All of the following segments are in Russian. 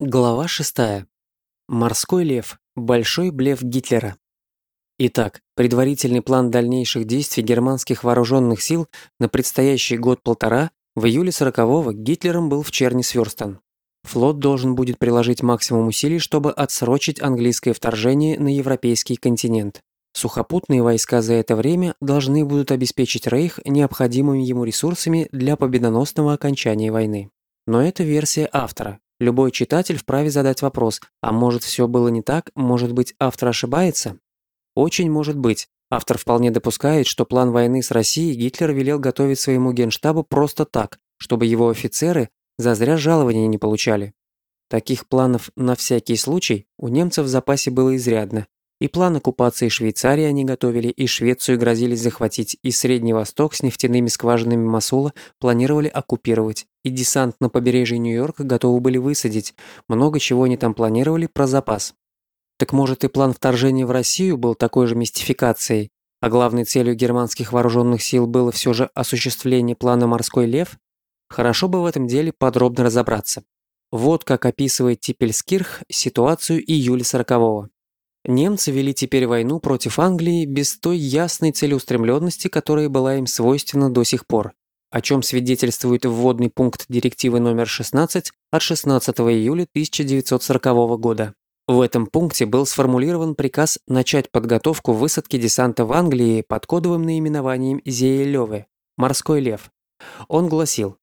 Глава 6. Морской лев. Большой блеф Гитлера. Итак, предварительный план дальнейших действий германских вооруженных сил на предстоящий год-полтора в июле 40-го Гитлером был в черни сверстан. Флот должен будет приложить максимум усилий, чтобы отсрочить английское вторжение на европейский континент. Сухопутные войска за это время должны будут обеспечить Рейх необходимыми ему ресурсами для победоносного окончания войны. Но это версия автора, Любой читатель вправе задать вопрос, а может все было не так, может быть автор ошибается? Очень может быть. Автор вполне допускает, что план войны с Россией Гитлер велел готовить своему генштабу просто так, чтобы его офицеры зазря жалования не получали. Таких планов на всякий случай у немцев в запасе было изрядно, и план оккупации Швейцарии они готовили, и Швецию грозились захватить, и Средний Восток с нефтяными скважинами Масула планировали оккупировать, и десант на побережье Нью-Йорка готовы были высадить, много чего они там планировали про запас. Так может и план вторжения в Россию был такой же мистификацией, а главной целью германских вооруженных сил было все же осуществление плана «Морской лев»? Хорошо бы в этом деле подробно разобраться. Вот как описывает Типельскирх ситуацию июля 40-го. Немцы вели теперь войну против Англии без той ясной целеустремленности, которая была им свойственна до сих пор, о чем свидетельствует вводный пункт директивы номер 16 от 16 июля 1940 года. В этом пункте был сформулирован приказ начать подготовку высадки десанта в Англии под кодовым наименованием Зеелёве – «Морской лев». Он гласил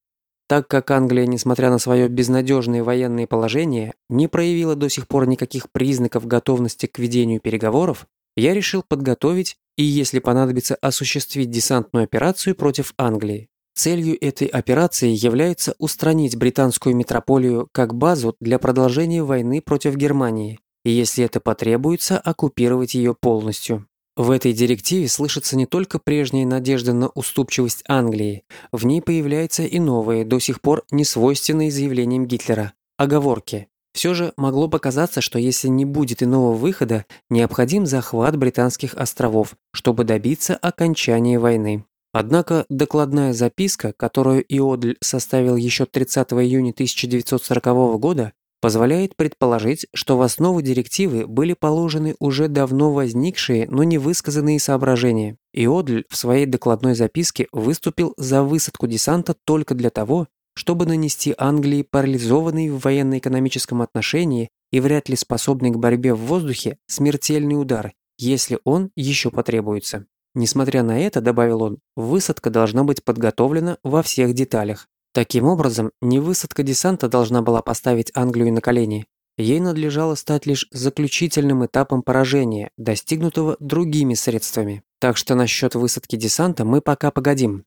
так как Англия, несмотря на свое безнадежное военное положение, не проявила до сих пор никаких признаков готовности к ведению переговоров, я решил подготовить и, если понадобится, осуществить десантную операцию против Англии. Целью этой операции является устранить британскую метрополию как базу для продолжения войны против Германии, и если это потребуется, оккупировать ее полностью. В этой директиве слышится не только прежняя надежда на уступчивость Англии, в ней появляются и новые, до сих пор несвойственные заявлениям Гитлера – оговорки. Все же могло показаться, что если не будет иного выхода, необходим захват британских островов, чтобы добиться окончания войны. Однако докладная записка, которую Иодль составил еще 30 июня 1940 года, позволяет предположить, что в основу директивы были положены уже давно возникшие, но не высказанные соображения. И Одль в своей докладной записке выступил за высадку десанта только для того, чтобы нанести Англии парализованный в военно-экономическом отношении и вряд ли способный к борьбе в воздухе смертельный удар, если он еще потребуется. Несмотря на это, добавил он, высадка должна быть подготовлена во всех деталях. Таким образом, не высадка десанта должна была поставить Англию на колени. Ей надлежало стать лишь заключительным этапом поражения, достигнутого другими средствами. Так что насчет высадки десанта мы пока погодим.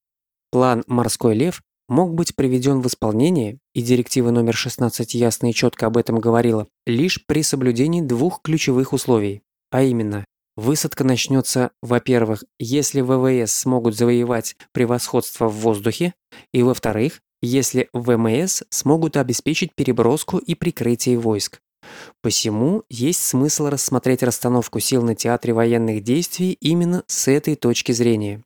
План «Морской лев» мог быть приведен в исполнение, и директива номер 16 ясно и четко об этом говорила, лишь при соблюдении двух ключевых условий. А именно, высадка начнется, во-первых, если ВВС смогут завоевать превосходство в воздухе, и во-вторых, если ВМС смогут обеспечить переброску и прикрытие войск. Посему есть смысл рассмотреть расстановку сил на театре военных действий именно с этой точки зрения.